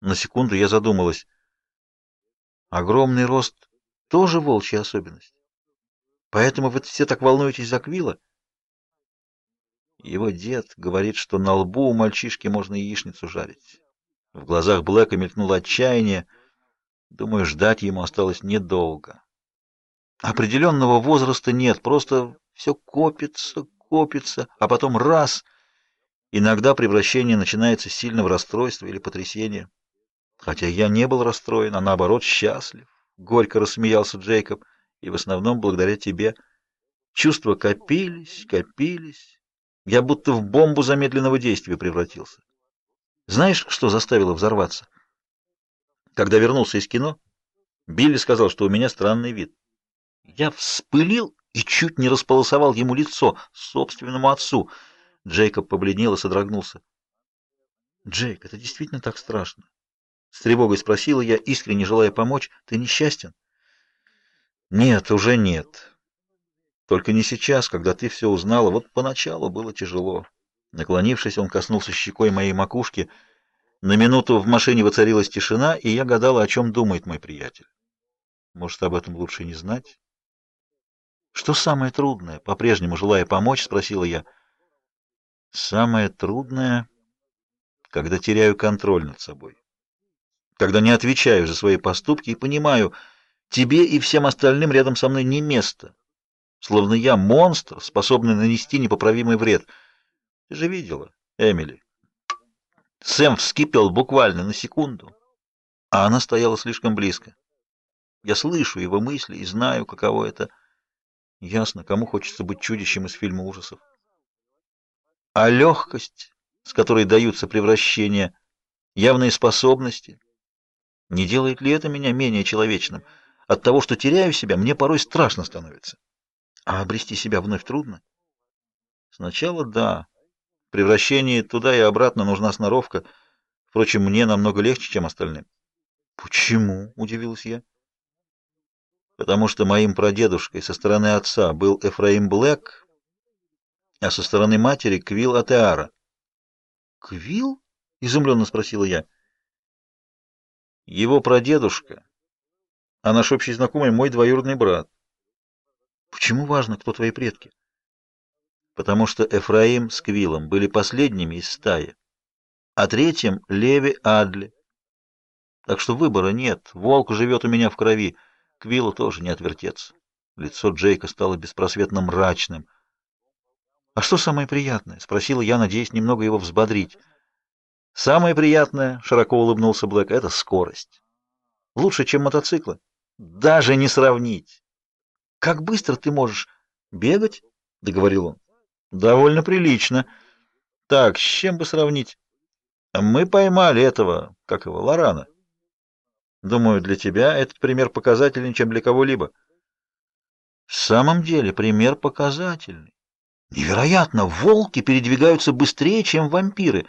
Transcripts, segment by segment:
На секунду я задумалась. Огромный рост тоже волчья особенность. Поэтому вы все так волнуетесь за Квилла? Его дед говорит, что на лбу у мальчишки можно яичницу жарить. В глазах Блэка мелькнуло отчаяние. Думаю, ждать ему осталось недолго. Определенного возраста нет, просто все копится, копится, а потом раз. Иногда превращение начинается с сильного расстройства или потрясения. Хотя я не был расстроен, а наоборот счастлив. Горько рассмеялся Джейкоб, и в основном благодаря тебе. Чувства копились, копились. Я будто в бомбу замедленного действия превратился. Знаешь, что заставило взорваться? Когда вернулся из кино, Билли сказал, что у меня странный вид. Я вспылил и чуть не располосовал ему лицо, собственному отцу. Джейкоб побледнел и содрогнулся. «Джейк, это действительно так страшно?» С тревогой спросила я, искренне желая помочь. «Ты несчастен?» «Нет, уже нет. Только не сейчас, когда ты все узнала. Вот поначалу было тяжело». Наклонившись, он коснулся щекой моей макушки. На минуту в машине воцарилась тишина, и я гадала, о чем думает мой приятель. Может, об этом лучше не знать? «Что самое трудное?» — по-прежнему желая помочь, спросила я. «Самое трудное, когда теряю контроль над собой» когда не отвечаю за свои поступки и понимаю, тебе и всем остальным рядом со мной не место. Словно я монстр, способный нанести непоправимый вред. Ты же видела, Эмили. Сэм вскипел буквально на секунду, а она стояла слишком близко. Я слышу его мысли и знаю, каково это. Ясно, кому хочется быть чудищем из фильма ужасов. А легкость, с которой даются превращения, явные способности — не делает ли это меня менее человечным? От того, что теряю себя, мне порой страшно становится. А обрести себя вновь трудно? Сначала да. Превращение туда и обратно нужна сноровка. Впрочем, мне намного легче, чем остальным. Почему? Удивилась я. Потому что моим прадедушкой со стороны отца был Эфраим Блэк, а со стороны матери Квилл Атеара. Квилл? Изумленно спросила я. Его прадедушка, а наш общий знакомый мой двоюродный брат. Почему важно, кто твои предки? Потому что Эфраим с Квилом были последними из стаи, а третьим — Леви Адли. Так что выбора нет, волк живет у меня в крови, Квиллу тоже не отвертеться. Лицо Джейка стало беспросветно мрачным. «А что самое приятное?» — спросила я, надеясь немного его взбодрить. Самое приятное, широко улыбнулся Блэк, это скорость. Лучше, чем мотоциклы. Даже не сравнить. Как быстро ты можешь бегать? договорил он. Довольно прилично. Так, с чем бы сравнить? Мы поймали этого, как его, Лорана. Думаю, для тебя этот пример показательнее, чем для кого-либо. В самом деле, пример показательный. Невероятно, волки передвигаются быстрее, чем вампиры.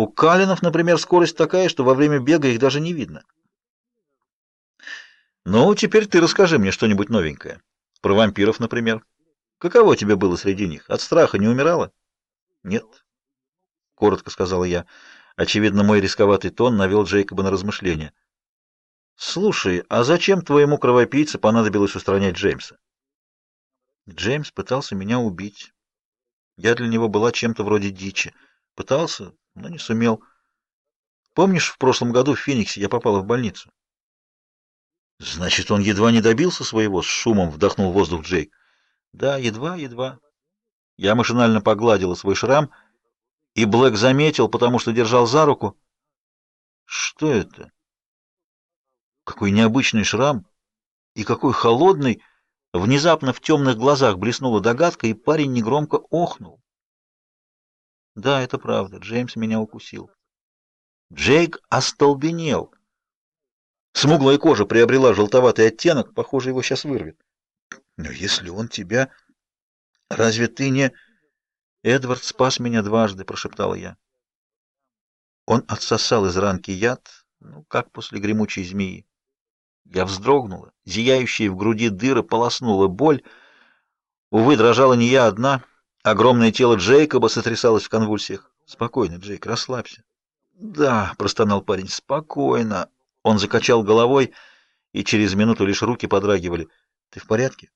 У калинов, например, скорость такая, что во время бега их даже не видно. Ну, теперь ты расскажи мне что-нибудь новенькое. Про вампиров, например. Каково тебе было среди них? От страха не умирала? Нет, коротко сказала я. Очевидно, мой рисковатый тон навел Джейкоба на размышления. Слушай, а зачем твоему кровопийце понадобилось устранять Джеймса? Джеймс пытался меня убить. Я для него была чем-то вроде дичи. Пытался, но не сумел. Помнишь, в прошлом году в Фениксе я попала в больницу? Значит, он едва не добился своего, с шумом вдохнул воздух Джейк. Да, едва, едва. Я машинально погладила свой шрам, и Блэк заметил, потому что держал за руку. Что это? Какой необычный шрам и какой холодный! Внезапно в темных глазах блеснула догадка, и парень негромко охнул. Да, это правда. Джеймс меня укусил. Джейк остолбенел. Смуглая кожа приобрела желтоватый оттенок, похоже, его сейчас вырвет. Но если он тебя... Разве ты не... Эдвард спас меня дважды, прошептала я. Он отсосал из ранки яд, ну, как после гремучей змеи. Я вздрогнула. Зияющая в груди дыра полоснула боль. Увы, дрожала не я одна. Огромное тело Джейкоба сотрясалось в конвульсиях. Спокойно, Джейк, расслабься. «Да», — простонал парень, — «спокойно». Он закачал головой, и через минуту лишь руки подрагивали. «Ты в порядке?»